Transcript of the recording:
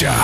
Ambrosia